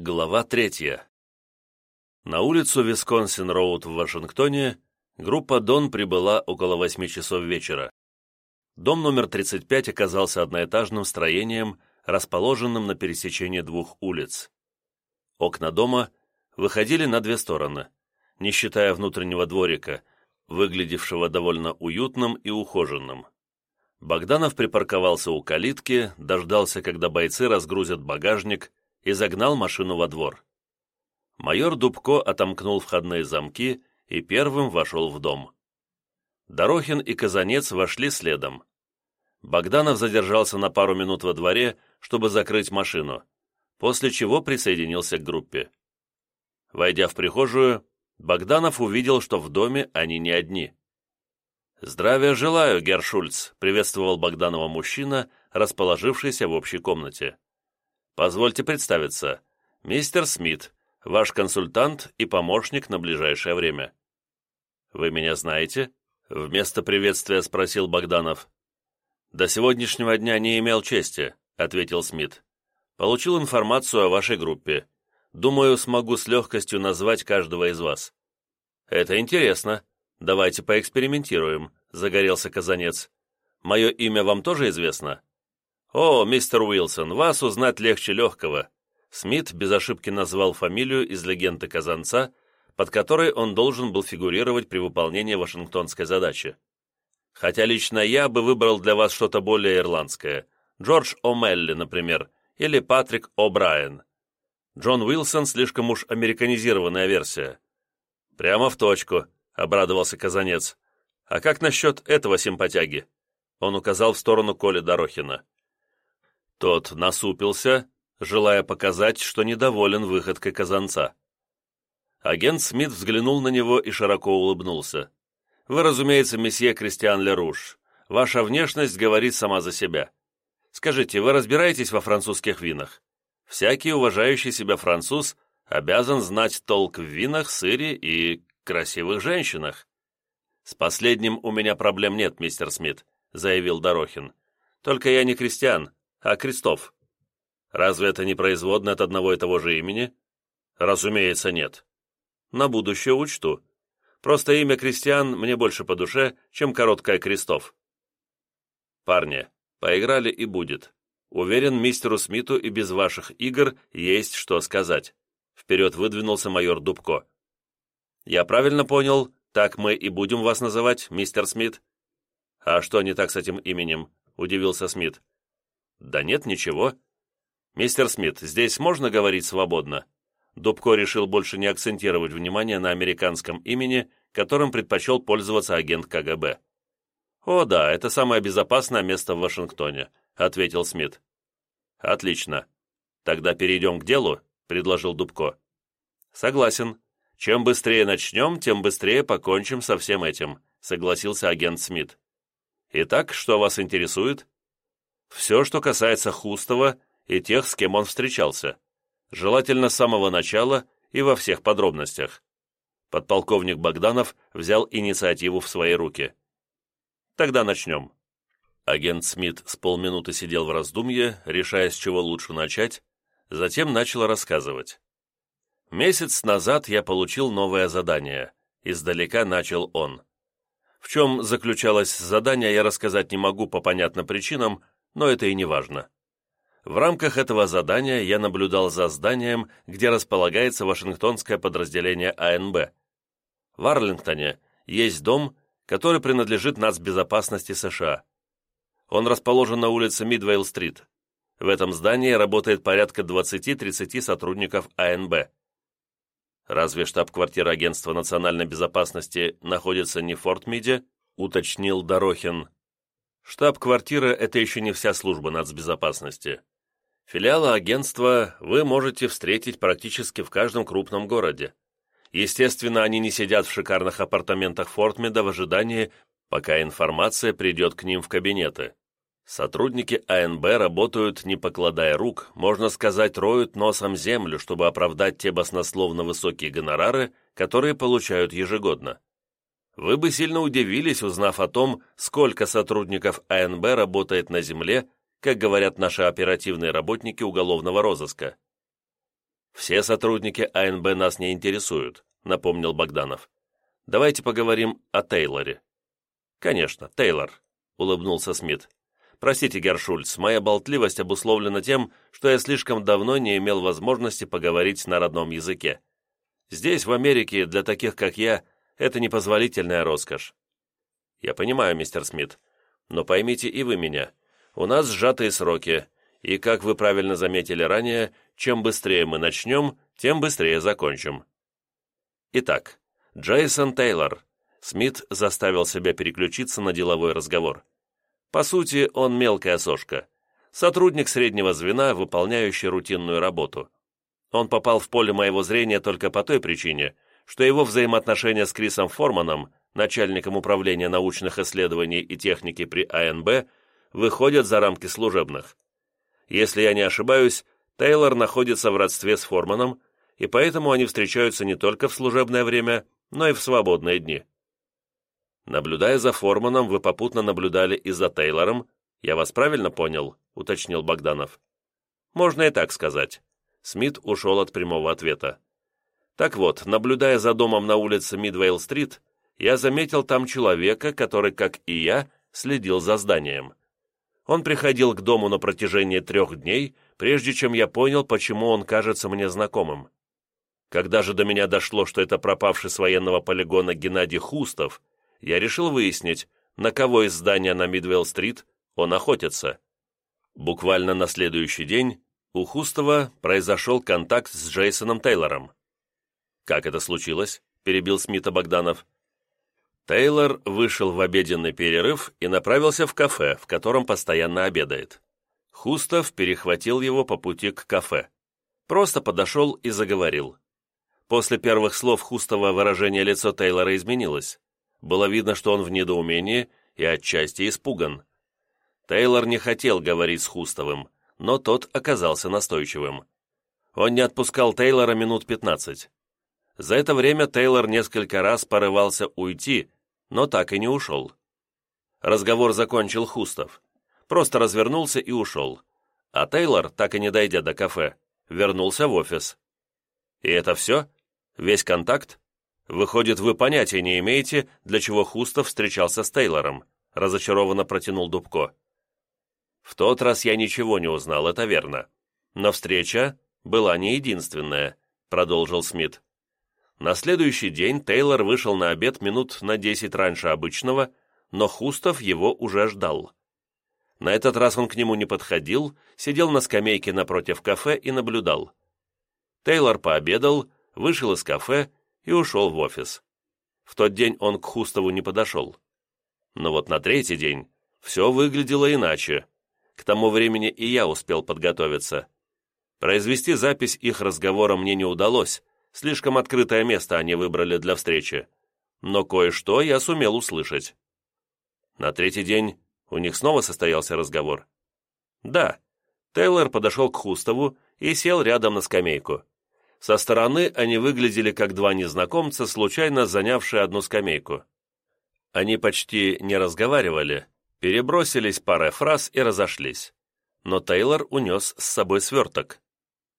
Глава третья. На улицу Висконсин-Роуд в Вашингтоне группа «Дон» прибыла около 8 часов вечера. Дом номер 35 оказался одноэтажным строением, расположенным на пересечении двух улиц. Окна дома выходили на две стороны, не считая внутреннего дворика, выглядевшего довольно уютным и ухоженным. Богданов припарковался у калитки, дождался, когда бойцы разгрузят багажник и загнал машину во двор. Майор Дубко отомкнул входные замки и первым вошел в дом. Дорохин и Казанец вошли следом. Богданов задержался на пару минут во дворе, чтобы закрыть машину, после чего присоединился к группе. Войдя в прихожую, Богданов увидел, что в доме они не одни. «Здравия желаю, Герр Шульц», — приветствовал Богданова мужчина, расположившийся в общей комнате. «Позвольте представиться. Мистер Смит, ваш консультант и помощник на ближайшее время». «Вы меня знаете?» — вместо приветствия спросил Богданов. «До сегодняшнего дня не имел чести», — ответил Смит. «Получил информацию о вашей группе. Думаю, смогу с легкостью назвать каждого из вас». «Это интересно. Давайте поэкспериментируем», — загорелся Казанец. «Мое имя вам тоже известно?» «О, мистер Уилсон, вас узнать легче легкого». Смит без ошибки назвал фамилию из легенды Казанца, под которой он должен был фигурировать при выполнении вашингтонской задачи. Хотя лично я бы выбрал для вас что-то более ирландское. Джордж О'Мелли, например, или Патрик О'Брайен. Джон Уилсон слишком уж американизированная версия. «Прямо в точку», — обрадовался Казанец. «А как насчет этого симпатяги?» Он указал в сторону Коли Дорохина. Тот насупился, желая показать, что недоволен выходкой казанца. Агент Смит взглянул на него и широко улыбнулся. «Вы, разумеется, месье Кристиан Леруш. Ваша внешность говорит сама за себя. Скажите, вы разбираетесь во французских винах? Всякий уважающий себя француз обязан знать толк в винах, сыре и красивых женщинах». «С последним у меня проблем нет, мистер Смит», — заявил Дорохин. «Только я не крестьян, а Крестов. Разве это не производно от одного и того же имени? Разумеется, нет. На будущее учту. Просто имя Крестьян мне больше по душе, чем короткое Крестов. Парни, поиграли и будет. Уверен, мистеру Смиту и без ваших игр есть что сказать. Вперед выдвинулся майор Дубко. Я правильно понял, так мы и будем вас называть, мистер Смит? А что не так с этим именем? Удивился Смит. «Да нет, ничего». «Мистер Смит, здесь можно говорить свободно?» Дубко решил больше не акцентировать внимание на американском имени, которым предпочел пользоваться агент КГБ. «О да, это самое безопасное место в Вашингтоне», — ответил Смит. «Отлично. Тогда перейдем к делу», — предложил Дубко. «Согласен. Чем быстрее начнем, тем быстрее покончим со всем этим», — согласился агент Смит. «Итак, что вас интересует?» Все, что касается Хустова и тех, с кем он встречался. Желательно с самого начала и во всех подробностях. Подполковник Богданов взял инициативу в свои руки. Тогда начнем. Агент Смит с полминуты сидел в раздумье, решая, с чего лучше начать, затем начал рассказывать. «Месяц назад я получил новое задание», — издалека начал он. В чем заключалось задание, я рассказать не могу по понятным причинам, но это и не важно. В рамках этого задания я наблюдал за зданием, где располагается Вашингтонское подразделение АНБ. В Арлингтоне есть дом, который принадлежит нацбезопасности США. Он расположен на улице Мидвейл-стрит. В этом здании работает порядка 20-30 сотрудников АНБ. Разве штаб-квартира Агентства национальной безопасности находится не в Форт-Миде, уточнил Дорохин. Штаб-квартира – это еще не вся служба нацбезопасности. Филиалы агентства вы можете встретить практически в каждом крупном городе. Естественно, они не сидят в шикарных апартаментах Фортмеда в ожидании, пока информация придет к ним в кабинеты. Сотрудники АНБ работают, не покладая рук, можно сказать, роют носом землю, чтобы оправдать те баснословно высокие гонорары, которые получают ежегодно. Вы бы сильно удивились, узнав о том, сколько сотрудников АНБ работает на земле, как говорят наши оперативные работники уголовного розыска. «Все сотрудники АНБ нас не интересуют», — напомнил Богданов. «Давайте поговорим о Тейлоре». «Конечно, Тейлор», — улыбнулся Смит. «Простите, Гершульц, моя болтливость обусловлена тем, что я слишком давно не имел возможности поговорить на родном языке. Здесь, в Америке, для таких, как я, это непозволительная роскошь». «Я понимаю, мистер Смит, но поймите и вы меня. У нас сжатые сроки, и, как вы правильно заметили ранее, чем быстрее мы начнем, тем быстрее закончим. Итак, Джейсон Тейлор. Смит заставил себя переключиться на деловой разговор. По сути, он мелкая сошка. Сотрудник среднего звена, выполняющий рутинную работу. Он попал в поле моего зрения только по той причине, что его взаимоотношения с Крисом Форманом, начальником управления научных исследований и техники при АНБ, выходят за рамки служебных. Если я не ошибаюсь, Тейлор находится в родстве с Форманом, и поэтому они встречаются не только в служебное время, но и в свободные дни. Наблюдая за Форманом, вы попутно наблюдали и за Тейлором. Я вас правильно понял?» — уточнил Богданов. «Можно и так сказать». Смит ушел от прямого ответа. «Так вот, наблюдая за домом на улице Мидвейл-стрит, я заметил там человека, который, как и я, следил за зданием. Он приходил к дому на протяжении трех дней, прежде чем я понял, почему он кажется мне знакомым. Когда же до меня дошло, что это пропавший с военного полигона Геннадий Хустов, я решил выяснить, на кого из здания на Мидвелл-стрит он охотится. Буквально на следующий день у Хустова произошел контакт с Джейсоном Тейлором. «Как это случилось?» – перебил Смита Богданов. Тейлор вышел в обеденный перерыв и направился в кафе, в котором постоянно обедает. Хустов перехватил его по пути к кафе. Просто подошел и заговорил. После первых слов Хустова выражение лица Тейлора изменилось. Было видно, что он в недоумении и отчасти испуган. Тейлор не хотел говорить с Хустовым, но тот оказался настойчивым. Он не отпускал Тейлора минут пятнадцать. За это время Тейлор несколько раз порывался уйти, но так и не ушел. Разговор закончил Хустов просто развернулся и ушел. А Тейлор, так и не дойдя до кафе, вернулся в офис. И это все? Весь контакт? Выходит, вы понятия не имеете, для чего Хустов встречался с Тейлором, разочарованно протянул Дубко. В тот раз я ничего не узнал, это верно. Но встреча была не единственная, продолжил Смит. На следующий день Тейлор вышел на обед минут на десять раньше обычного, но Хустов его уже ждал. На этот раз он к нему не подходил, сидел на скамейке напротив кафе и наблюдал. Тейлор пообедал, вышел из кафе и ушел в офис. В тот день он к Хустову не подошел. Но вот на третий день все выглядело иначе. К тому времени и я успел подготовиться. Произвести запись их разговора мне не удалось, слишком открытое место они выбрали для встречи. Но кое-что я сумел услышать. На третий день у них снова состоялся разговор. Да, Тейлор подошел к Хустову и сел рядом на скамейку. Со стороны они выглядели как два незнакомца, случайно занявшие одну скамейку. Они почти не разговаривали, перебросились парой фраз и разошлись. Но Тейлор унес с собой сверток.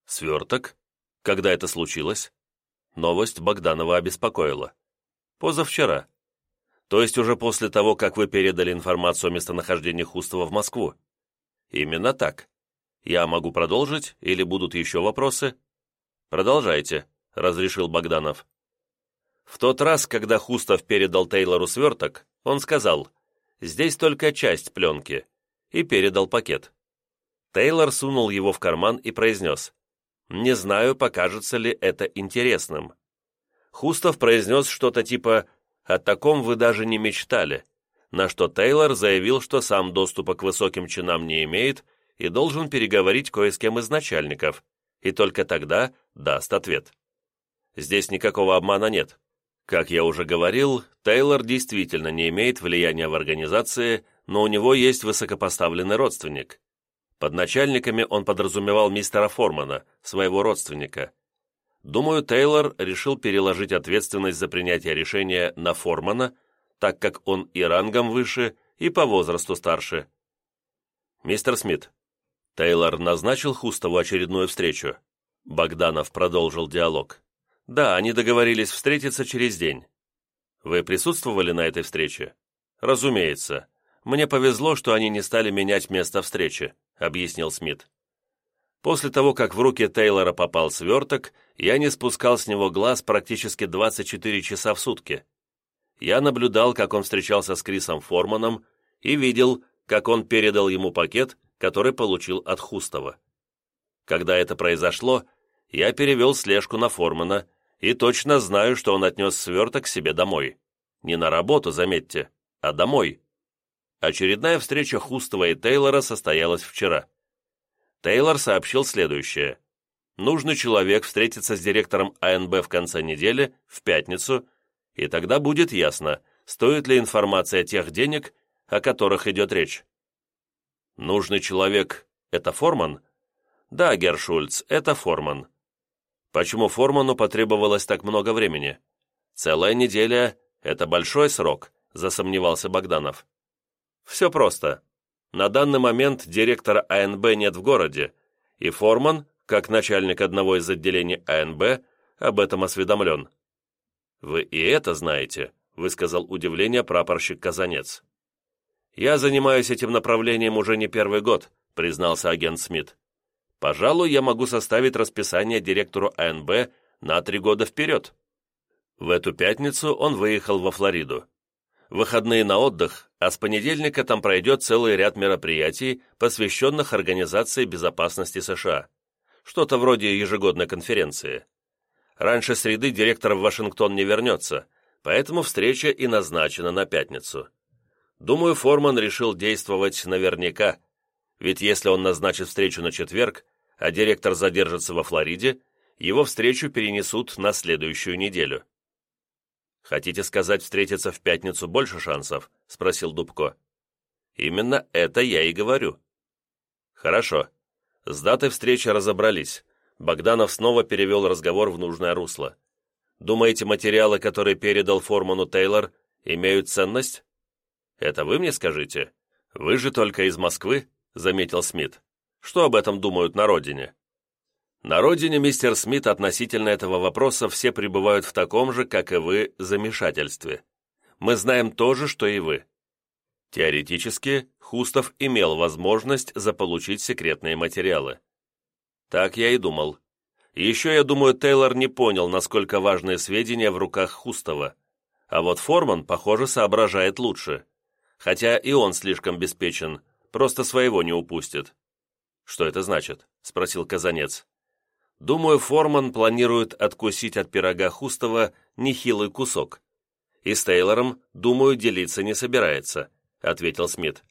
Сверток? Когда это случилось? Новость Богданова обеспокоила. Позавчера. То есть уже после того, как вы передали информацию о местонахождении Хустова в Москву? Именно так. Я могу продолжить или будут еще вопросы? Продолжайте, разрешил Богданов. В тот раз, когда Хустов передал Тейлору сверток, он сказал, «Здесь только часть пленки», и передал пакет. Тейлор сунул его в карман и произнес, «Не знаю, покажется ли это интересным». Хустов произнес что-то типа о таком вы даже не мечтали, на что Тейлор заявил, что сам доступа к высоким чинам не имеет и должен переговорить кое с кем из начальников, и только тогда даст ответ. Здесь никакого обмана нет. Как я уже говорил, Тейлор действительно не имеет влияния в организации, но у него есть высокопоставленный родственник. Под начальниками он подразумевал мистера Формана, своего родственника, Думаю, Тейлор решил переложить ответственность за принятие решения на Формана, так как он и рангом выше, и по возрасту старше. «Мистер Смит, Тейлор назначил Хустову очередную встречу?» Богданов продолжил диалог. «Да, они договорились встретиться через день. Вы присутствовали на этой встрече?» «Разумеется. Мне повезло, что они не стали менять место встречи», — объяснил Смит. После того, как в руки Тейлора попал сверток, я не спускал с него глаз практически 24 часа в сутки. Я наблюдал, как он встречался с Крисом Форманом и видел, как он передал ему пакет, который получил от Хустова. Когда это произошло, я перевел слежку на Формана и точно знаю, что он отнес сверток себе домой. Не на работу, заметьте, а домой. Очередная встреча Хустова и Тейлора состоялась вчера. Тейлор сообщил следующее. Нужный человек встретится с директором АНБ в конце недели, в пятницу, и тогда будет ясно, стоит ли информация тех денег, о которых идет речь. Нужный человек – это Форман? Да, Гершульц, это Форман. Почему Форману потребовалось так много времени? Целая неделя – это большой срок, засомневался Богданов. Все просто. На данный момент директора АНБ нет в городе, и Форман, как начальник одного из отделений АНБ, об этом осведомлен. «Вы и это знаете», — высказал удивление прапорщик Казанец. «Я занимаюсь этим направлением уже не первый год», — признался агент Смит. «Пожалуй, я могу составить расписание директору АНБ на три года вперед». В эту пятницу он выехал во Флориду выходные на отдых, а с понедельника там пройдет целый ряд мероприятий, посвященных Организации безопасности США. Что-то вроде ежегодной конференции. Раньше среды директор в Вашингтон не вернется, поэтому встреча и назначена на пятницу. Думаю, Форман решил действовать наверняка, ведь если он назначит встречу на четверг, а директор задержится во Флориде, его встречу перенесут на следующую неделю. «Хотите сказать, встретиться в пятницу больше шансов?» — спросил Дубко. «Именно это я и говорю». «Хорошо. С датой встречи разобрались. Богданов снова перевел разговор в нужное русло. Думаете, материалы, которые передал Форману Тейлор, имеют ценность?» «Это вы мне скажите? Вы же только из Москвы», — заметил Смит. «Что об этом думают на родине?» На родине, мистер Смит, относительно этого вопроса все пребывают в таком же, как и вы, замешательстве. Мы знаем то же, что и вы. Теоретически, Хустов имел возможность заполучить секретные материалы. Так я и думал. Еще, я думаю, Тейлор не понял, насколько важные сведения в руках Хустова. А вот Форман, похоже, соображает лучше. Хотя и он слишком беспечен, просто своего не упустит. «Что это значит?» — спросил Казанец. Думаю, Форман планирует откусить от пирога Хустова нехилый кусок. И с Тейлором, думаю, делиться не собирается», — ответил Смит.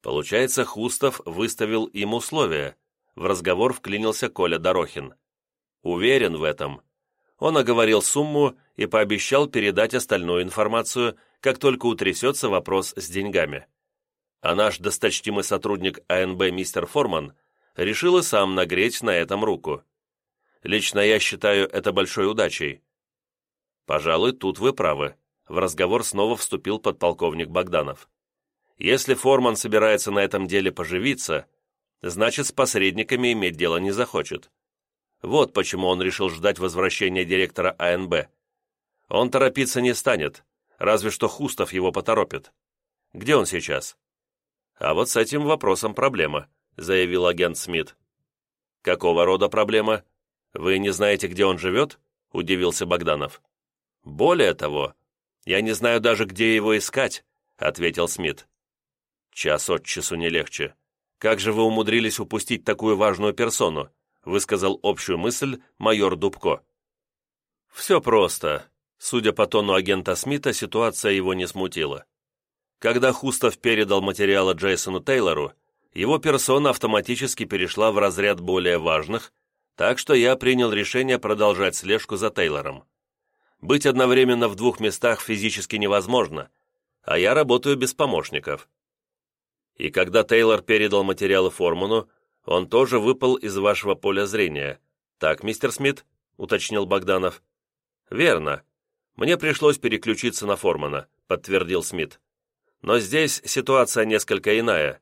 Получается, Хустов выставил им условия. В разговор вклинился Коля Дорохин. Уверен в этом. Он оговорил сумму и пообещал передать остальную информацию, как только утрясется вопрос с деньгами. А наш досточтимый сотрудник АНБ мистер Форман решил и сам нагреть на этом руку. Лично я считаю это большой удачей. Пожалуй, тут вы правы. В разговор снова вступил подполковник Богданов. Если Форман собирается на этом деле поживиться, значит, с посредниками иметь дело не захочет. Вот почему он решил ждать возвращения директора АНБ. Он торопиться не станет, разве что Хустов его поторопит. Где он сейчас? А вот с этим вопросом проблема. — заявил агент Смит. «Какого рода проблема? Вы не знаете, где он живет?» — удивился Богданов. «Более того, я не знаю даже, где его искать», — ответил Смит. «Час от часу не легче. Как же вы умудрились упустить такую важную персону?» — высказал общую мысль майор Дубко. «Все просто. Судя по тону агента Смита, ситуация его не смутила. Когда Хустов передал материалы Джейсону Тейлору, его персона автоматически перешла в разряд более важных, так что я принял решение продолжать слежку за Тейлором. Быть одновременно в двух местах физически невозможно, а я работаю без помощников. И когда Тейлор передал материалы Форману, он тоже выпал из вашего поля зрения. Так, мистер Смит?» — уточнил Богданов. «Верно. Мне пришлось переключиться на Формана», — подтвердил Смит. «Но здесь ситуация несколько иная.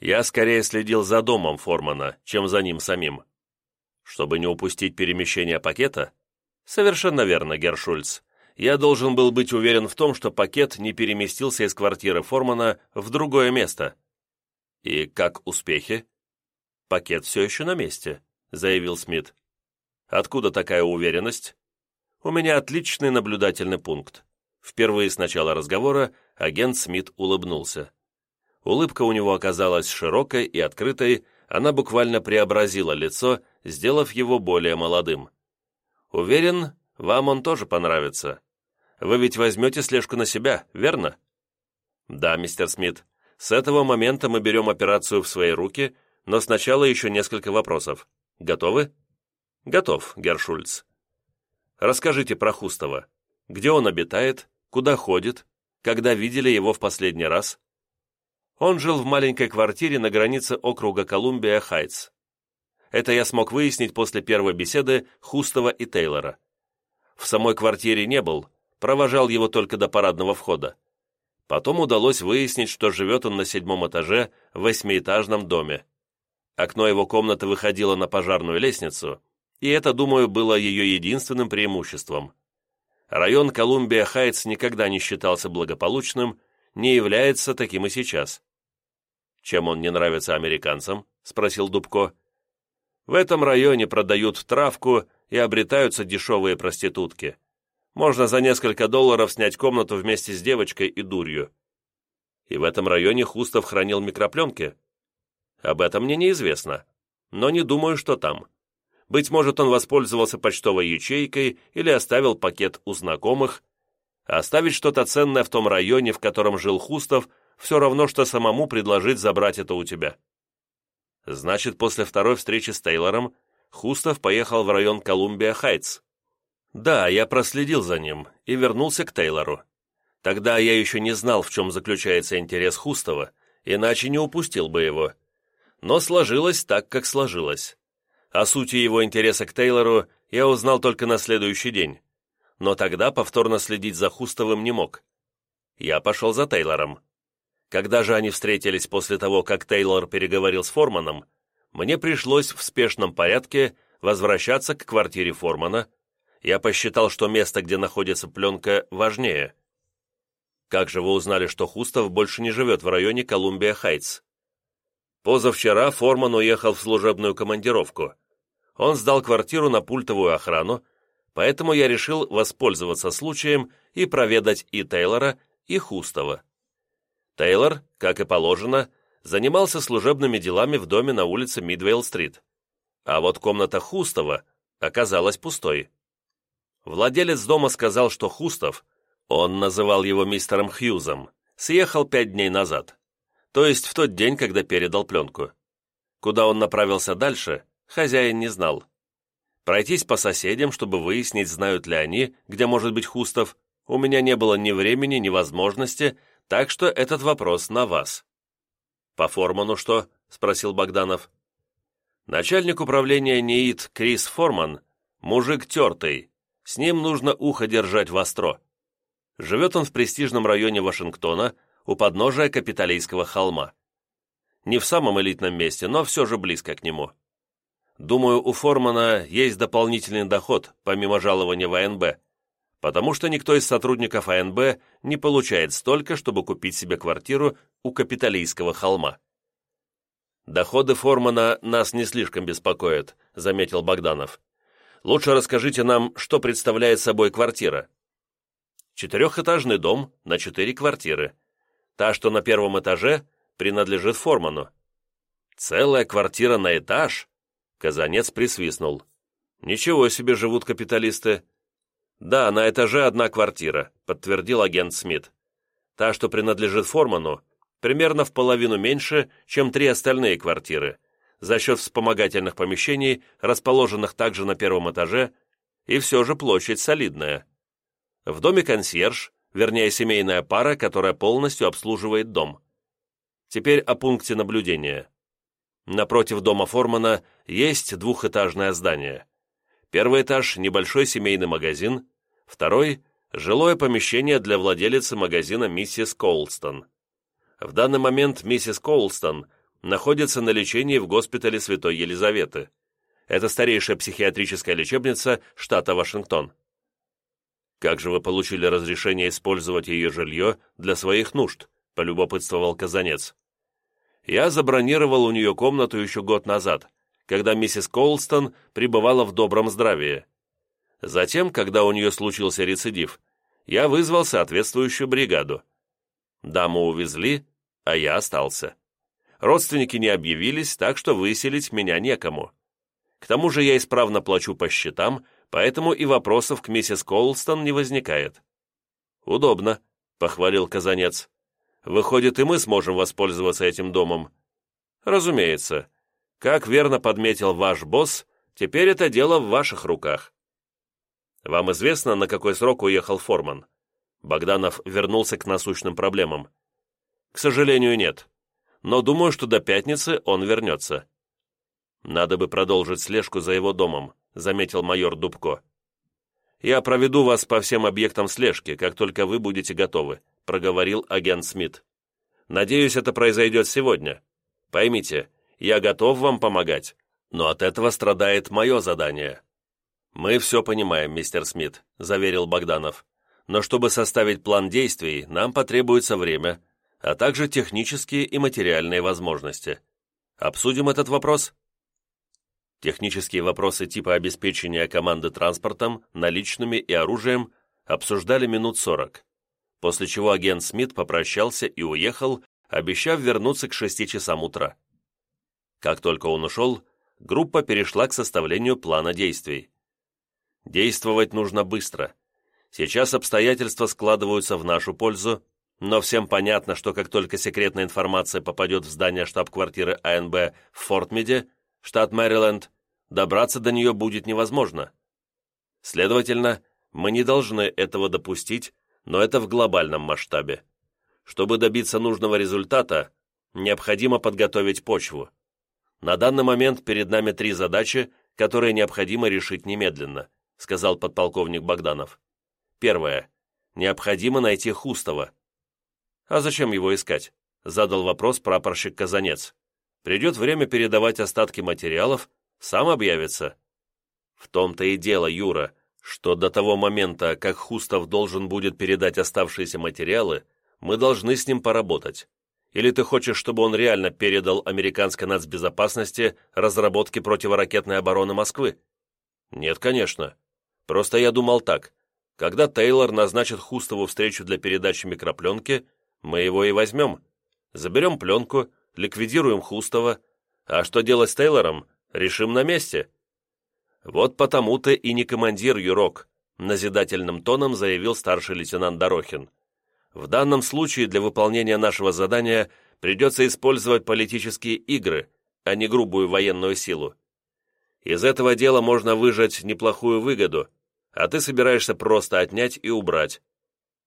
Я скорее следил за домом Формана, чем за ним самим. Чтобы не упустить перемещение пакета? Совершенно верно, Гершульц. Я должен был быть уверен в том, что пакет не переместился из квартиры Формана в другое место. И как успехи? Пакет все еще на месте, заявил Смит. Откуда такая уверенность? У меня отличный наблюдательный пункт. Впервые с начала разговора агент Смит улыбнулся. Улыбка у него оказалась широкой и открытой, она буквально преобразила лицо, сделав его более молодым. «Уверен, вам он тоже понравится. Вы ведь возьмете слежку на себя, верно?» «Да, мистер Смит. С этого момента мы берем операцию в свои руки, но сначала еще несколько вопросов. Готовы?» «Готов, Гершульц». «Расскажите про Хустова. Где он обитает? Куда ходит? Когда видели его в последний раз?» Он жил в маленькой квартире на границе округа Колумбия-Хайтс. Это я смог выяснить после первой беседы Хустова и Тейлора. В самой квартире не был, провожал его только до парадного входа. Потом удалось выяснить, что живет он на седьмом этаже в восьмиэтажном доме. Окно его комнаты выходило на пожарную лестницу, и это, думаю, было ее единственным преимуществом. Район Колумбия-Хайтс никогда не считался благополучным, не является таким и сейчас. «Чем он не нравится американцам?» — спросил Дубко. «В этом районе продают травку и обретаются дешевые проститутки. Можно за несколько долларов снять комнату вместе с девочкой и дурью. И в этом районе Хустов хранил микропленки? Об этом мне неизвестно, но не думаю, что там. Быть может, он воспользовался почтовой ячейкой или оставил пакет у знакомых. оставить что-то ценное в том районе, в котором жил Хустов, все равно, что самому предложить забрать это у тебя. Значит, после второй встречи с Тейлором Хустов поехал в район Колумбия-Хайтс. Да, я проследил за ним и вернулся к Тейлору. Тогда я еще не знал, в чем заключается интерес Хустова, иначе не упустил бы его. Но сложилось так, как сложилось. О сути его интереса к Тейлору я узнал только на следующий день. Но тогда повторно следить за Хустовым не мог. Я пошел за Тейлором. Когда же они встретились после того, как Тейлор переговорил с Форманом, мне пришлось в спешном порядке возвращаться к квартире Формана. Я посчитал, что место, где находится пленка, важнее. Как же вы узнали, что Хустов больше не живет в районе Колумбия-Хайтс? Позавчера Форман уехал в служебную командировку. Он сдал квартиру на пультовую охрану, поэтому я решил воспользоваться случаем и проведать и Тейлора, и Хустова. Тейлор, как и положено, занимался служебными делами в доме на улице Мидвейл-стрит. А вот комната Хустова оказалась пустой. Владелец дома сказал, что Хустов, он называл его мистером Хьюзом, съехал пять дней назад, то есть в тот день, когда передал пленку. Куда он направился дальше, хозяин не знал. Пройтись по соседям, чтобы выяснить, знают ли они, где может быть Хустов, у меня не было ни времени, ни возможности, так что этот вопрос на вас». «По Форману что?» — спросил Богданов. «Начальник управления НИИТ Крис Форман — мужик тертый, с ним нужно ухо держать востро. Живет он в престижном районе Вашингтона, у подножия Капитолийского холма. Не в самом элитном месте, но все же близко к нему. Думаю, у Формана есть дополнительный доход, помимо жалования в АНБ, потому что никто из сотрудников АНБ не получает столько, чтобы купить себе квартиру у Капитолийского холма. «Доходы Формана нас не слишком беспокоят», — заметил Богданов. «Лучше расскажите нам, что представляет собой квартира». Четырехэтажный дом на четыре квартиры. Та, что на первом этаже, принадлежит Форману. «Целая квартира на этаж?» Казанец присвистнул. «Ничего себе живут капиталисты. «Да, на этаже одна квартира», — подтвердил агент Смит. «Та, что принадлежит Форману, примерно в половину меньше, чем три остальные квартиры, за счет вспомогательных помещений, расположенных также на первом этаже, и все же площадь солидная. В доме консьерж, вернее семейная пара, которая полностью обслуживает дом. Теперь о пункте наблюдения. Напротив дома Формана есть двухэтажное здание. Первый этаж – небольшой семейный магазин, второй – жилое помещение для владелицы магазина миссис Коулстон. В данный момент миссис Коулстон находится на лечении в госпитале Святой Елизаветы. Это старейшая психиатрическая лечебница штата Вашингтон. Как же вы получили разрешение использовать ее жилье для своих нужд? полюбопытствовал Казанец. Я забронировал у нее комнату еще год назад, когда миссис Колстон пребывала в добром здравии. Затем, когда у нее случился рецидив, я вызвал соответствующую бригаду. Даму увезли, а я остался. Родственники не объявились, так что выселить меня некому. К тому же я исправно плачу по счетам, поэтому и вопросов к миссис Колстон не возникает. «Удобно», — похвалил Казанец. «Выходит, и мы сможем воспользоваться этим домом». «Разумеется. Как верно подметил ваш босс, теперь это дело в ваших руках». «Вам известно, на какой срок уехал Форман?» Богданов вернулся к насущным проблемам. «К сожалению, нет. Но думаю, что до пятницы он вернется». «Надо бы продолжить слежку за его домом», — заметил майор Дубко. «Я проведу вас по всем объектам слежки, как только вы будете готовы», — проговорил агент Смит. «Надеюсь, это произойдет сегодня. Поймите, я готов вам помогать, но от этого страдает мое задание». «Мы все понимаем, мистер Смит», — заверил Богданов. «Но чтобы составить план действий, нам потребуется время, а также технические и материальные возможности. Обсудим этот вопрос?» Технические вопросы типа обеспечения команды транспортом, наличными и оружием обсуждали минут сорок, после чего агент Смит попрощался и уехал, обещав вернуться к шести часам утра. Как только он ушел, группа перешла к составлению плана действий. Действовать нужно быстро. Сейчас обстоятельства складываются в нашу пользу, но всем понятно, что как только секретная информация попадет в здание штаб-квартиры АНБ в Фортмиде, штат Мэриленд, добраться до нее будет невозможно. Следовательно, мы не должны этого допустить, но это в глобальном масштабе. Чтобы добиться нужного результата, необходимо подготовить почву. На данный момент перед нами три задачи, которые необходимо решить немедленно, сказал подполковник Богданов. Первое. Необходимо найти Хустова. А зачем его искать? Задал вопрос прапорщик Казанец. Придет время передавать остатки материалов, сам объявится. В том-то и дело, Юра, что до того момента, как Хустов должен будет передать оставшиеся материалы, мы должны с ним поработать. Или ты хочешь, чтобы он реально передал американской нацбезопасности разработки противоракетной обороны Москвы? Нет, конечно. Просто я думал так. Когда Тейлор назначит Хустову встречу для передачи микропленки, мы его и возьмем. Заберем пленку, ликвидируем Хустова, а что делать с Тейлором, решим на месте. Вот потому ты и не командир, Юрок, назидательным тоном заявил старший лейтенант Дорохин. В данном случае для выполнения нашего задания придется использовать политические игры, а не грубую военную силу. Из этого дела можно выжать неплохую выгоду, а ты собираешься просто отнять и убрать.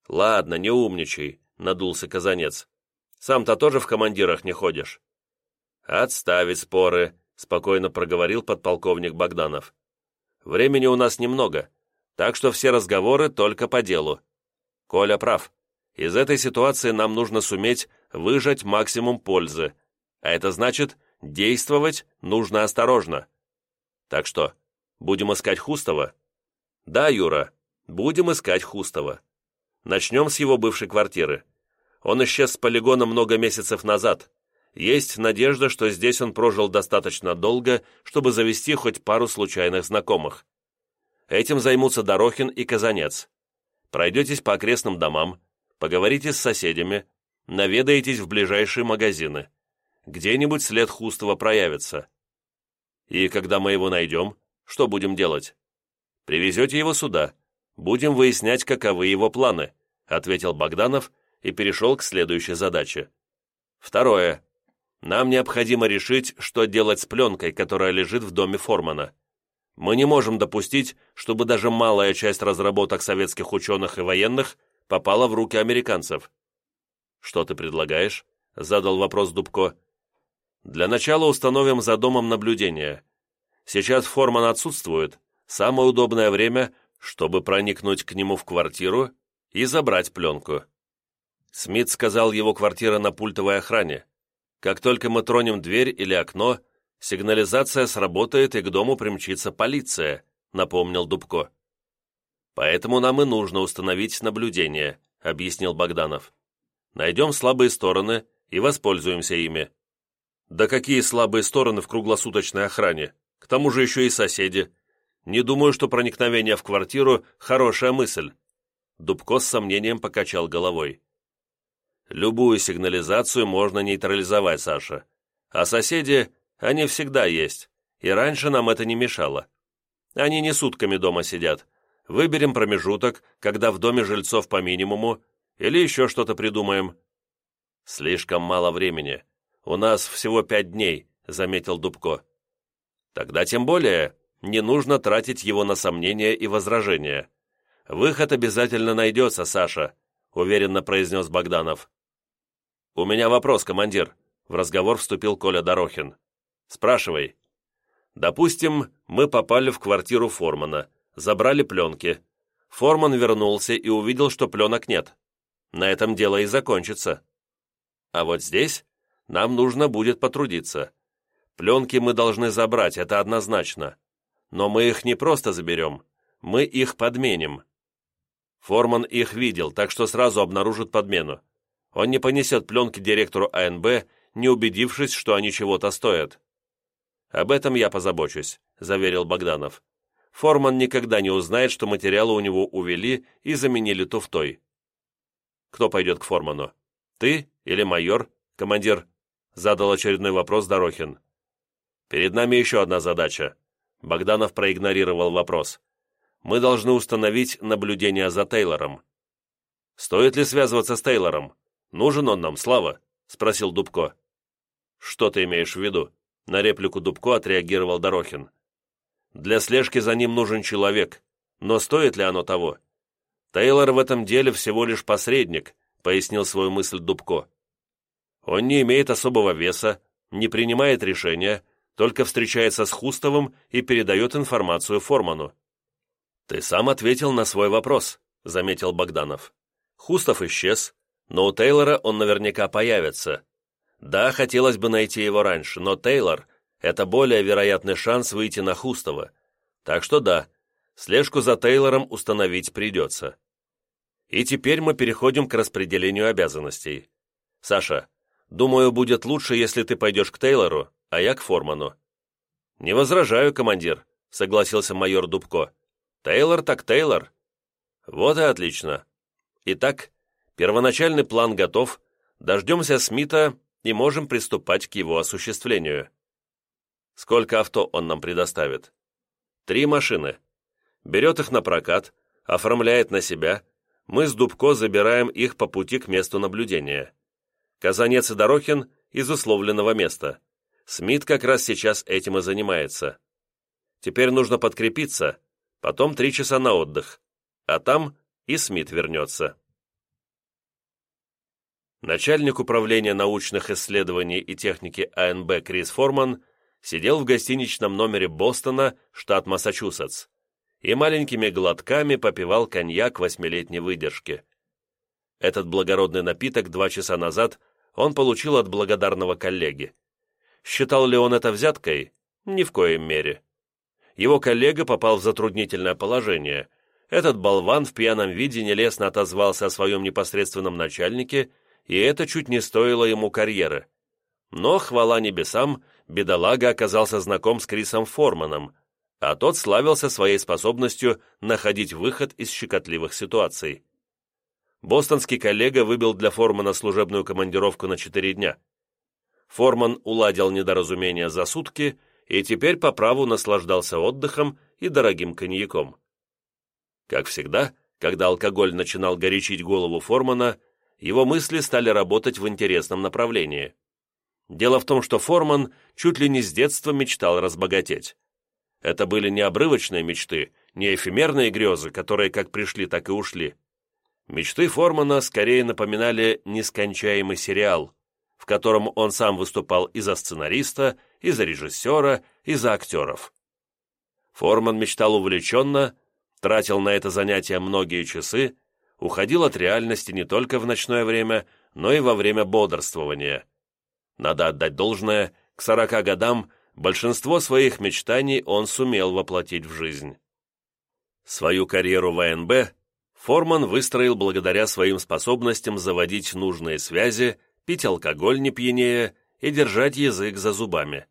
Ладно, не умничай, надулся Казанец. Сам-то тоже в командирах не ходишь». «Отставить споры», — спокойно проговорил подполковник Богданов. «Времени у нас немного, так что все разговоры только по делу. Коля прав. Из этой ситуации нам нужно суметь выжать максимум пользы, а это значит, действовать нужно осторожно. Так что, будем искать Хустова?» «Да, Юра, будем искать Хустова. Начнем с его бывшей квартиры. Он исчез с полигона много месяцев назад. Есть надежда, что здесь он прожил достаточно долго, чтобы завести хоть пару случайных знакомых. Этим займутся Дорохин и Казанец. Пройдетесь по окрестным домам, поговорите с соседями, наведаетесь в ближайшие магазины. Где-нибудь след Хустова проявится. И когда мы его найдем, что будем делать? Привезете его сюда. Будем выяснять, каковы его планы, ответил Богданов, и перешел к следующей задаче. Второе. Нам необходимо решить, что делать с пленкой, которая лежит в доме Формана. Мы не можем допустить, чтобы даже малая часть разработок советских ученых и военных попала в руки американцев. «Что ты предлагаешь?» — задал вопрос Дубко. «Для начала установим за домом наблюдение. Сейчас Форман отсутствует. Самое удобное время, чтобы проникнуть к нему в квартиру и забрать пленку». Смит сказал его квартира на пультовой охране. Как только мы тронем дверь или окно, сигнализация сработает и к дому примчится полиция», — напомнил Дубко. «Поэтому нам и нужно установить наблюдение», — объяснил Богданов. «Найдем слабые стороны и воспользуемся ими». «Да какие слабые стороны в круглосуточной охране? К тому же еще и соседи. Не думаю, что проникновение в квартиру – хорошая мысль». Дубко с сомнением покачал головой. «Любую сигнализацию можно нейтрализовать, Саша. А соседи, они всегда есть, и раньше нам это не мешало. Они не сутками дома сидят. Выберем промежуток, когда в доме жильцов по минимуму, или еще что-то придумаем». «Слишком мало времени. У нас всего пять дней», — заметил Дубко. «Тогда тем более не нужно тратить его на сомнения и возражения. Выход обязательно найдется, Саша», — уверенно произнес Богданов. «У меня вопрос, командир», — в разговор вступил Коля Дорохин. «Спрашивай». «Допустим, мы попали в квартиру Формана, забрали пленки. Форман вернулся и увидел, что пленок нет. На этом дело и закончится. А вот здесь нам нужно будет потрудиться. Пленки мы должны забрать, это однозначно. Но мы их не просто заберем, мы их подменим. Форман их видел, так что сразу обнаружит подмену. Он не понесет пленки директору АНБ, не убедившись, что они чего-то стоят. «Об этом я позабочусь», — заверил Богданов. «Форман никогда не узнает, что материалы у него увели и заменили туфтой». «Кто пойдет к Форману? Ты или майор, командир?» — задал очередной вопрос Дорохин. «Перед нами еще одна задача». Богданов проигнорировал вопрос. «Мы должны установить наблюдение за Тейлором». «Стоит ли связываться с Тейлором? Нужен он нам, Слава?» — спросил Дубко. «Что ты имеешь в виду?» — на реплику Дубко отреагировал Дорохин. «Для слежки за ним нужен человек, но стоит ли оно того?» «Тейлор в этом деле всего лишь посредник», — пояснил свою мысль Дубко. «Он не имеет особого веса, не принимает решения, только встречается с Хустовым и передает информацию Форману». «Ты сам ответил на свой вопрос», — заметил Богданов. «Хустов исчез, но у Тейлора он наверняка появится. Да, хотелось бы найти его раньше, но Тейлор — это более вероятный шанс выйти на Хустова. Так что да, слежку за Тейлором установить придется. И теперь мы переходим к распределению обязанностей. Саша, думаю, будет лучше, если ты пойдешь к Тейлору, а я к Форману. Не возражаю, командир, согласился майор Дубко. Тейлор так Тейлор. Вот и отлично. Итак, первоначальный план готов, дождемся Смита и можем приступать к его осуществлению. Сколько авто он нам предоставит? Три машины. Берет их на прокат, оформляет на себя, мы с Дубко забираем их по пути к месту наблюдения. Казанец и Дорохин из условленного места. Смит как раз сейчас этим и занимается. Теперь нужно подкрепиться, потом три часа на отдых, а там и Смит вернется. Начальник управления научных исследований и техники АНБ Крис Форман сидел в гостиничном номере Бостона, штат Массачусетс и маленькими глотками попивал коньяк восьмилетней выдержки. Этот благородный напиток два часа назад он получил от благодарного коллеги. Считал ли он это взяткой? Ни в коем мере. Его коллега попал в затруднительное положение. Этот болван в пьяном виде нелестно отозвался о своем непосредственном начальнике, и это чуть не стоило ему карьеры. Но, хвала небесам, бедолага оказался знаком с Крисом Форманом, а тот славился своей способностью находить выход из щекотливых ситуаций. Бостонский коллега выбил для Формана служебную командировку на четыре дня. Форман уладил недоразумение за сутки и теперь по праву наслаждался отдыхом и дорогим коньяком. Как всегда, когда алкоголь начинал горячить голову Формана, его мысли стали работать в интересном направлении. Дело в том, что Форман чуть ли не с детства мечтал разбогатеть. Это были не обрывочные мечты, не эфемерные грезы, которые как пришли, так и ушли. Мечты Формана скорее напоминали нескончаемый сериал, в котором он сам выступал и за сценариста, и за режиссера, и за актеров. Форман мечтал увлеченно, тратил на это занятие многие часы, уходил от реальности не только в ночное время, но и во время бодрствования. Надо отдать должное, к сорока годам большинство своих мечтаний он сумел воплотить в жизнь. Свою карьеру в АНБ Форман выстроил благодаря своим способностям заводить нужные связи, пить алкоголь не пьянее и держать язык за зубами.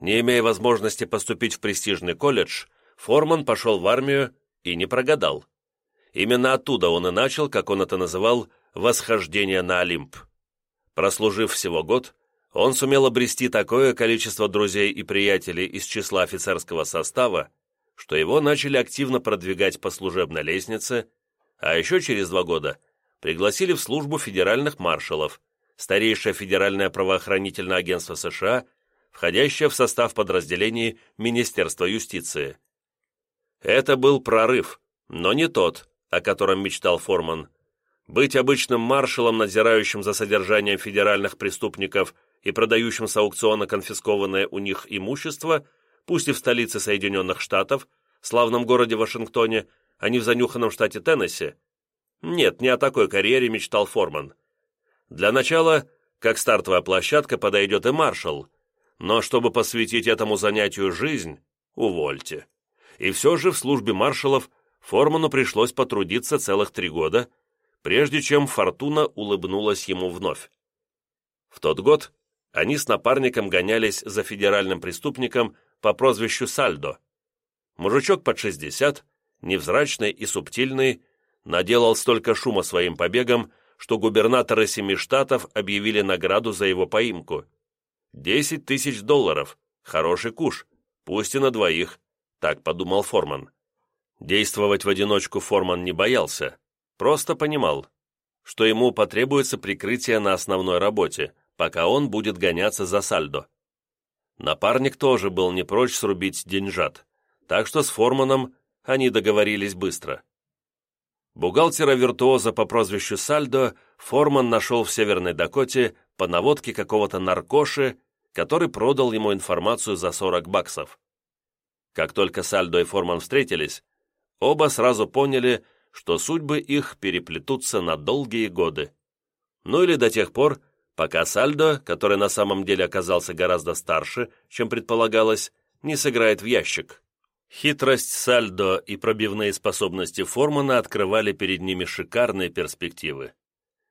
Не имея возможности поступить в престижный колледж, Форман пошел в армию и не прогадал. Именно оттуда он и начал, как он это называл, «восхождение на Олимп». Прослужив всего год, он сумел обрести такое количество друзей и приятелей из числа офицерского состава, что его начали активно продвигать по служебной лестнице, а еще через два года пригласили в службу федеральных маршалов, старейшее федеральное правоохранительное агентство США, входящее в состав подразделений Министерства юстиции. Это был прорыв, но не тот, о котором мечтал Форман. Быть обычным маршалом, надзирающим за содержанием федеральных преступников и продающим с аукциона конфискованное у них имущество, пусть и в столице Соединенных Штатов, славном городе Вашингтоне, а не в занюханном штате Теннесси? Нет, не о такой карьере мечтал Форман. Для начала, как стартовая площадка, подойдет и маршал, но чтобы посвятить этому занятию жизнь, увольте. И все же в службе маршалов Форману пришлось потрудиться целых три года, прежде чем фортуна улыбнулась ему вновь. В тот год они с напарником гонялись за федеральным преступником по прозвищу Сальдо. Мужичок под 60, невзрачный и субтильный, наделал столько шума своим побегом, что губернаторы семи штатов объявили награду за его поимку. Десять тысяч долларов, хороший куш, пусть и на двоих, так подумал Форман. Действовать в одиночку Форман не боялся, просто понимал, что ему потребуется прикрытие на основной работе, пока он будет гоняться за сальдо. Напарник тоже был не прочь срубить деньжат, так что с Форманом они договорились быстро. Бухгалтера-виртуоза по прозвищу Сальдо Форман нашел в Северной Дакоте по наводке какого-то наркоши, который продал ему информацию за 40 баксов. Как только Сальдо и Форман встретились, оба сразу поняли, что судьбы их переплетутся на долгие годы. Ну или до тех пор, пока Сальдо, который на самом деле оказался гораздо старше, чем предполагалось, не сыграет в ящик. Хитрость Сальдо и пробивные способности Формана открывали перед ними шикарные перспективы.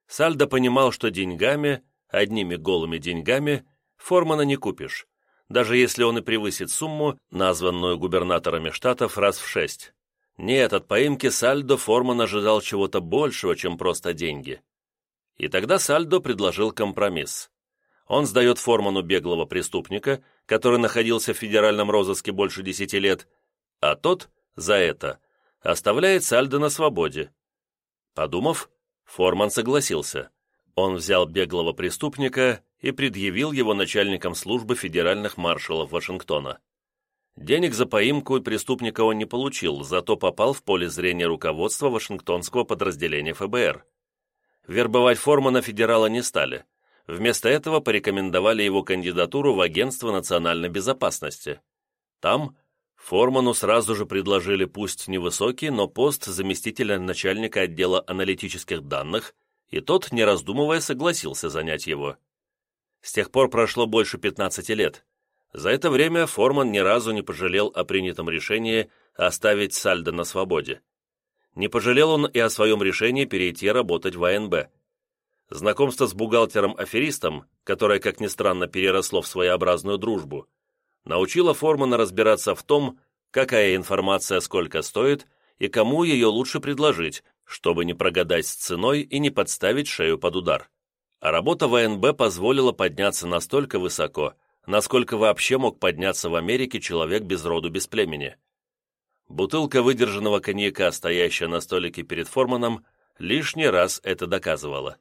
Сальдо понимал, что деньгами, одними голыми деньгами, Формана не купишь, даже если он и превысит сумму, названную губернаторами штатов раз в шесть. Нет, от поимки Сальдо Форман ожидал чего-то большего, чем просто деньги. И тогда Сальдо предложил компромисс. Он сдает Форману беглого преступника, который находился в федеральном розыске больше десяти лет, а тот за это оставляет Сальдо на свободе. Подумав, Форман согласился. Он взял беглого преступника и предъявил его начальникам службы федеральных маршалов Вашингтона. Денег за поимку преступника он не получил, зато попал в поле зрения руководства Вашингтонского подразделения ФБР. Вербовать Формана федерала не стали. Вместо этого порекомендовали его кандидатуру в Агентство национальной безопасности. Там Форману сразу же предложили пусть невысокий, но пост заместителя начальника отдела аналитических данных, и тот, не раздумывая, согласился занять его. С тех пор прошло больше 15 лет. За это время Форман ни разу не пожалел о принятом решении оставить Сальдо на свободе. Не пожалел он и о своем решении перейти работать в АНБ. Знакомство с бухгалтером-аферистом, которое, как ни странно, переросло в своеобразную дружбу, научила Формана разбираться в том, какая информация сколько стоит и кому ее лучше предложить, чтобы не прогадать с ценой и не подставить шею под удар. А работа в АНБ позволила подняться настолько высоко, насколько вообще мог подняться в Америке человек без роду, без племени. Бутылка выдержанного коньяка, стоящая на столике перед Форманом, лишний раз это доказывала.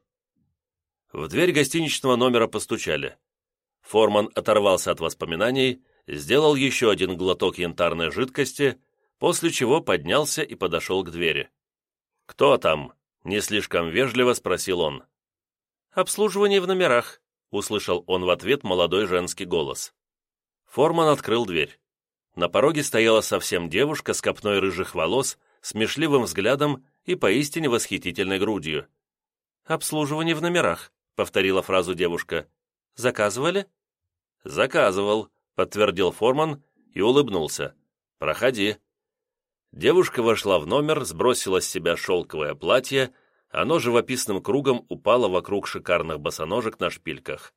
В дверь гостиничного номера постучали. Форман оторвался от воспоминаний сделал еще один глоток янтарной жидкости, после чего поднялся и подошел к двери. «Кто там?» — не слишком вежливо спросил он. «Обслуживание в номерах», — услышал он в ответ молодой женский голос. Форман открыл дверь. На пороге стояла совсем девушка с копной рыжих волос, смешливым взглядом и поистине восхитительной грудью. «Обслуживание в номерах», — повторила фразу девушка. «Заказывали?» «Заказывал», — подтвердил Форман и улыбнулся. «Проходи». Девушка вошла в номер, сбросила с себя шелковое платье, оно живописным кругом упало вокруг шикарных босоножек на шпильках.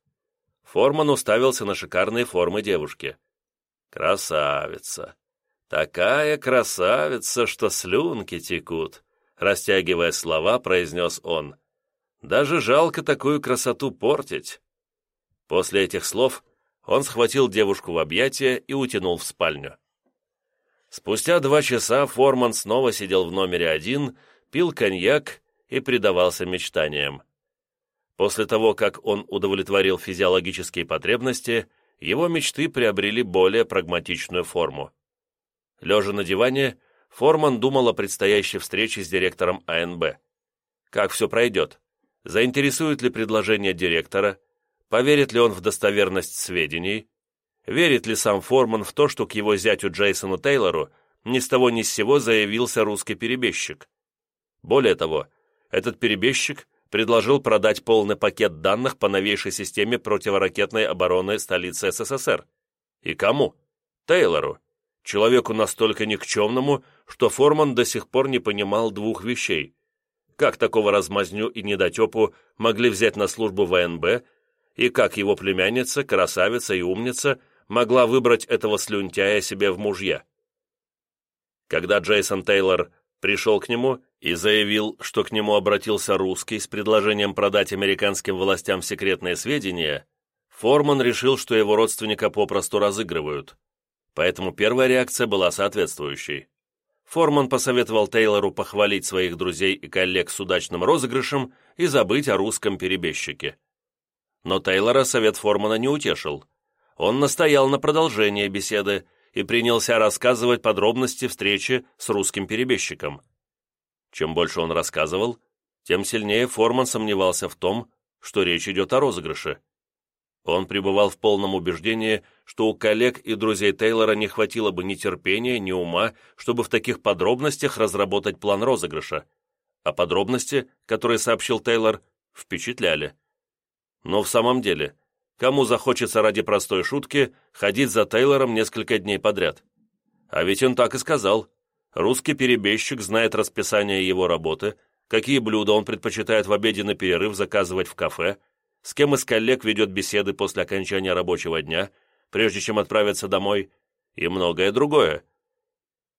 Форман уставился на шикарные формы девушки. «Красавица! Такая красавица, что слюнки текут!» Растягивая слова, произнес он. «Даже жалко такую красоту портить!» После этих слов он схватил девушку в объятия и утянул в спальню. Спустя два часа Форман снова сидел в номере один, пил коньяк и предавался мечтаниям. После того, как он удовлетворил физиологические потребности, его мечты приобрели более прагматичную форму. Лежа на диване, Форман думал о предстоящей встрече с директором АНБ. Как все пройдет? Заинтересует ли предложение директора? Поверит ли он в достоверность сведений? Верит ли сам Форман в то, что к его зятю Джейсону Тейлору ни с того ни с сего заявился русский перебежчик? Более того, этот перебежчик предложил продать полный пакет данных по новейшей системе противоракетной обороны столицы СССР. И кому? Тейлору, человеку настолько никчемному, что Форман до сих пор не понимал двух вещей. Как такого размазню и недотепу могли взять на службу ВНБ, и как его племянница, красавица и умница, могла выбрать этого слюнтяя себе в мужья. Когда Джейсон Тейлор пришел к нему и заявил, что к нему обратился русский с предложением продать американским властям секретные сведения, Форман решил, что его родственника попросту разыгрывают. Поэтому первая реакция была соответствующей. Форман посоветовал Тейлору похвалить своих друзей и коллег с удачным розыгрышем и забыть о русском перебежчике. Но Тейлора совет Формана не утешил. Он настоял на продолжении беседы и принялся рассказывать подробности встречи с русским перебежчиком. Чем больше он рассказывал, тем сильнее Форман сомневался в том, что речь идет о розыгрыше. Он пребывал в полном убеждении, что у коллег и друзей Тейлора не хватило бы ни терпения, ни ума, чтобы в таких подробностях разработать план розыгрыша. А подробности, которые сообщил Тейлор, впечатляли. Но в самом деле, кому захочется ради простой шутки ходить за Тейлором несколько дней подряд? А ведь он так и сказал. Русский перебежчик знает расписание его работы, какие блюда он предпочитает в обеденный перерыв заказывать в кафе, с кем из коллег ведет беседы после окончания рабочего дня, прежде чем отправиться домой, и многое другое.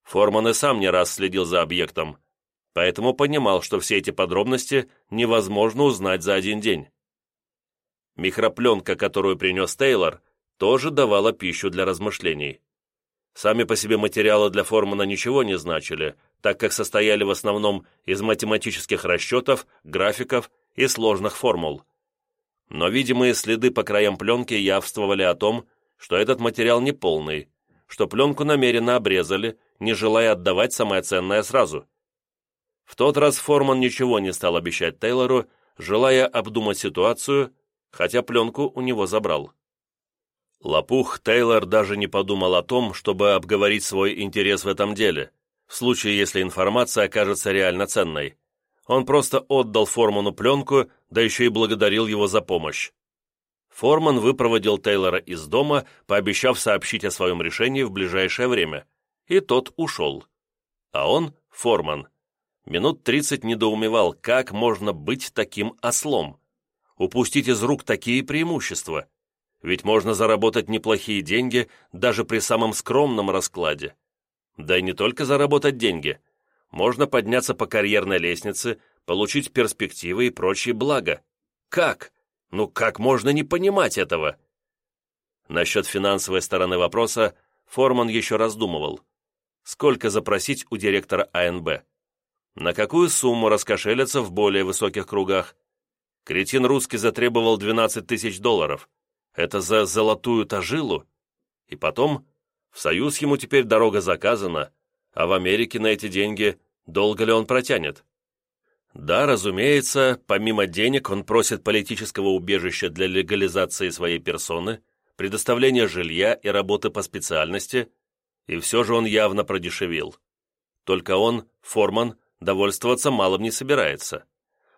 Форман и сам не раз следил за объектом, поэтому понимал, что все эти подробности невозможно узнать за один день. Микропленка, которую принес Тейлор, тоже давала пищу для размышлений. Сами по себе материалы для Формана ничего не значили, так как состояли в основном из математических расчетов, графиков и сложных формул но видимые следы по краям пленки явствовали о том, что этот материал не полный, что пленку намеренно обрезали, не желая отдавать самое ценное сразу. В тот раз Форман ничего не стал обещать Тейлору, желая обдумать ситуацию, хотя пленку у него забрал. Лопух Тейлор даже не подумал о том, чтобы обговорить свой интерес в этом деле, в случае, если информация окажется реально ценной. Он просто отдал Форману пленку, да еще и благодарил его за помощь. Форман выпроводил Тейлора из дома, пообещав сообщить о своем решении в ближайшее время, и тот ушел. А он, Форман, минут тридцать недоумевал, как можно быть таким ослом, упустить из рук такие преимущества, ведь можно заработать неплохие деньги даже при самом скромном раскладе. Да и не только заработать деньги – можно подняться по карьерной лестнице, получить перспективы и прочие блага. Как? Ну как можно не понимать этого? Насчет финансовой стороны вопроса Форман еще раздумывал. Сколько запросить у директора АНБ? На какую сумму раскошелиться в более высоких кругах? Кретин русский затребовал 12 тысяч долларов. Это за золотую тажилу? И потом, в Союз ему теперь дорога заказана, а в Америке на эти деньги долго ли он протянет? Да, разумеется, помимо денег он просит политического убежища для легализации своей персоны, предоставления жилья и работы по специальности, и все же он явно продешевил. Только он, Форман, довольствоваться малым не собирается.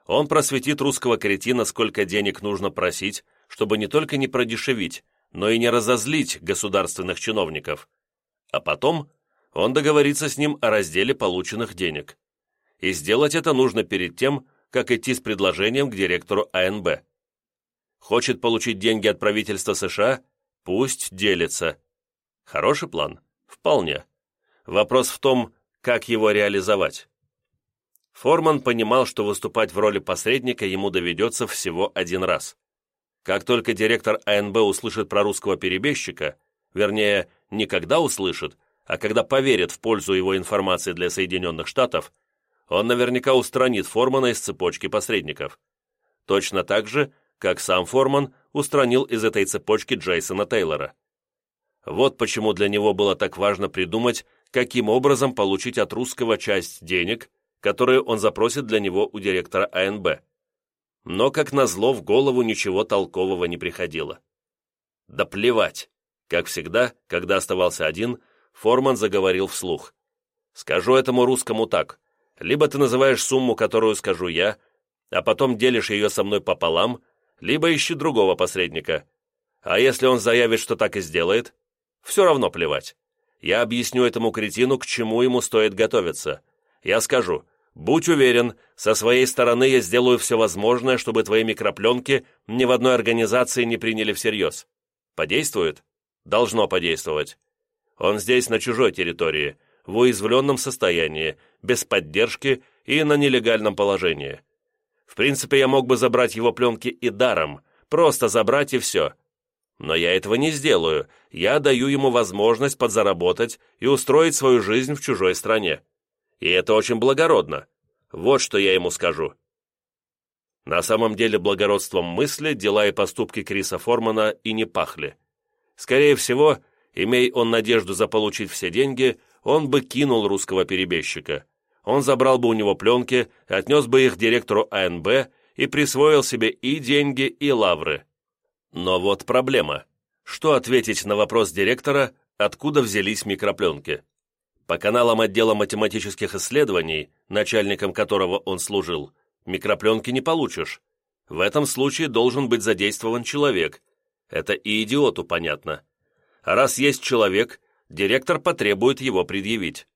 Он просветит русского кретина, сколько денег нужно просить, чтобы не только не продешевить, но и не разозлить государственных чиновников. А потом он договорится с ним о разделе полученных денег. И сделать это нужно перед тем, как идти с предложением к директору АНБ. Хочет получить деньги от правительства США? Пусть делится. Хороший план? Вполне. Вопрос в том, как его реализовать. Форман понимал, что выступать в роли посредника ему доведется всего один раз. Как только директор АНБ услышит про русского перебежчика, вернее, не когда услышит, а когда поверит в пользу его информации для Соединенных Штатов, он наверняка устранит Формана из цепочки посредников. Точно так же, как сам Форман устранил из этой цепочки Джейсона Тейлора. Вот почему для него было так важно придумать, каким образом получить от русского часть денег, которые он запросит для него у директора АНБ. Но, как назло, в голову ничего толкового не приходило. Да плевать. Как всегда, когда оставался один, Форман заговорил вслух. «Скажу этому русскому так. Либо ты называешь сумму, которую скажу я, а потом делишь ее со мной пополам, либо ищи другого посредника. А если он заявит, что так и сделает, все равно плевать. Я объясню этому кретину, к чему ему стоит готовиться. Я скажу, будь уверен, со своей стороны я сделаю все возможное, чтобы твои микропленки ни в одной организации не приняли всерьез. Подействует? Должно подействовать. Он здесь на чужой территории, в уязвленном состоянии, без поддержки и на нелегальном положении. В принципе, я мог бы забрать его пленки и даром, просто забрать и все. Но я этого не сделаю, я даю ему возможность подзаработать и устроить свою жизнь в чужой стране. И это очень благородно. Вот что я ему скажу. На самом деле благородством мысли дела и поступки Криса Формана и не пахли. Скорее всего, имей он надежду заполучить все деньги, он бы кинул русского перебежчика. Он забрал бы у него пленки, отнес бы их директору АНБ и присвоил себе и деньги, и лавры. Но вот проблема. Что ответить на вопрос директора, откуда взялись микропленки? По каналам отдела математических исследований, начальником которого он служил, микропленки не получишь. В этом случае должен быть задействован человек. Это и идиоту понятно. А раз есть человек, директор потребует его предъявить.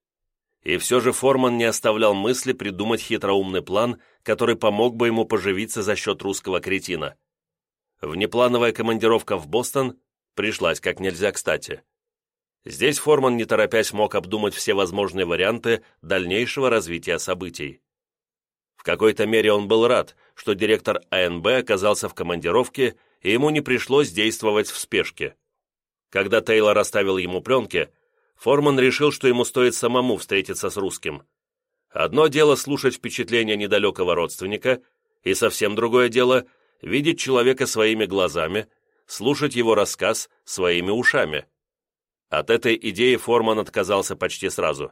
И все же Форман не оставлял мысли придумать хитроумный план, который помог бы ему поживиться за счет русского кретина. Внеплановая командировка в Бостон пришлась как нельзя кстати. Здесь Форман, не торопясь, мог обдумать все возможные варианты дальнейшего развития событий. В какой-то мере он был рад, что директор АНБ оказался в командировке, и ему не пришлось действовать в спешке. Когда Тейлор оставил ему пленки, Форман решил, что ему стоит самому встретиться с русским. Одно дело слушать впечатления недалекого родственника, и совсем другое дело видеть человека своими глазами, слушать его рассказ своими ушами. От этой идеи Форман отказался почти сразу.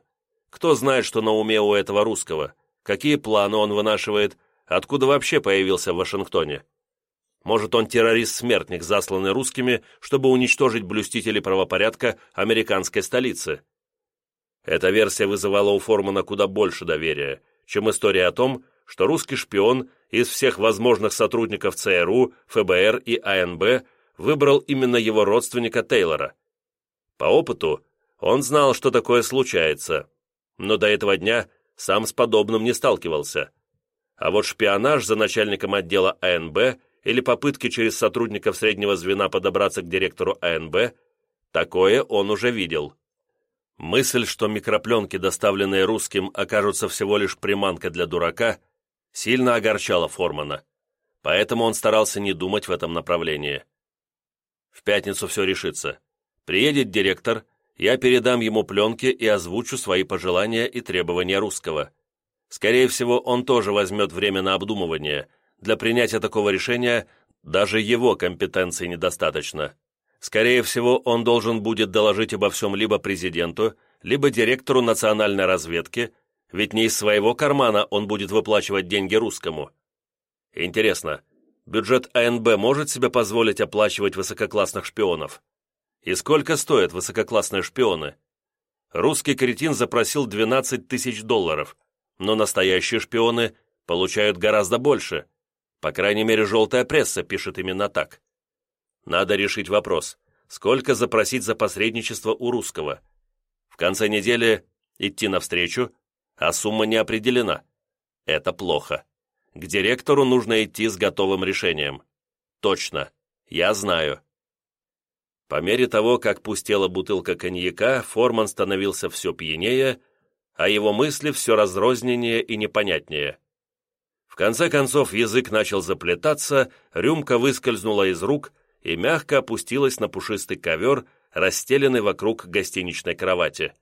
Кто знает, что на уме у этого русского, какие планы он вынашивает, откуда вообще появился в Вашингтоне. Может, он террорист-смертник, засланный русскими, чтобы уничтожить блюстителей правопорядка американской столицы. Эта версия вызывала у Формана куда больше доверия, чем история о том, что русский шпион из всех возможных сотрудников ЦРУ, ФБР и АНБ выбрал именно его родственника Тейлора. По опыту он знал, что такое случается, но до этого дня сам с подобным не сталкивался. А вот шпионаж за начальником отдела АНБ или попытки через сотрудников среднего звена подобраться к директору АНБ, такое он уже видел. Мысль, что микропленки, доставленные русским, окажутся всего лишь приманкой для дурака – сильно огорчало Формана, поэтому он старался не думать в этом направлении. В пятницу все решится. Приедет директор, я передам ему пленки и озвучу свои пожелания и требования русского. Скорее всего, он тоже возьмет время на обдумывание. Для принятия такого решения даже его компетенции недостаточно. Скорее всего, он должен будет доложить обо всем либо президенту, либо директору национальной разведки, ведь не из своего кармана он будет выплачивать деньги русскому. Интересно, бюджет АНБ может себе позволить оплачивать высококлассных шпионов? И сколько стоят высококлассные шпионы? Русский кретин запросил 12 тысяч долларов, но настоящие шпионы получают гораздо больше. По крайней мере, желтая пресса пишет именно так. Надо решить вопрос, сколько запросить за посредничество у русского. В конце недели идти навстречу, а сумма не определена. Это плохо. К директору нужно идти с готовым решением. Точно. Я знаю. По мере того, как пустела бутылка коньяка, Форман становился все пьянее, а его мысли все разрозненнее и непонятнее. В конце концов язык начал заплетаться, рюмка выскользнула из рук и мягко опустилась на пушистый ковер, расстеленный вокруг гостиничной кровати.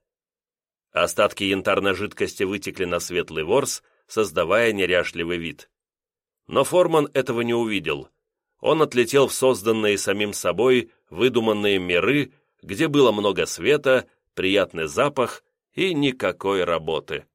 Остатки янтарной жидкости вытекли на светлый ворс, создавая неряшливый вид. Но Форман этого не увидел. Он отлетел в созданные самим собой выдуманные миры, где было много света, приятный запах и никакой работы.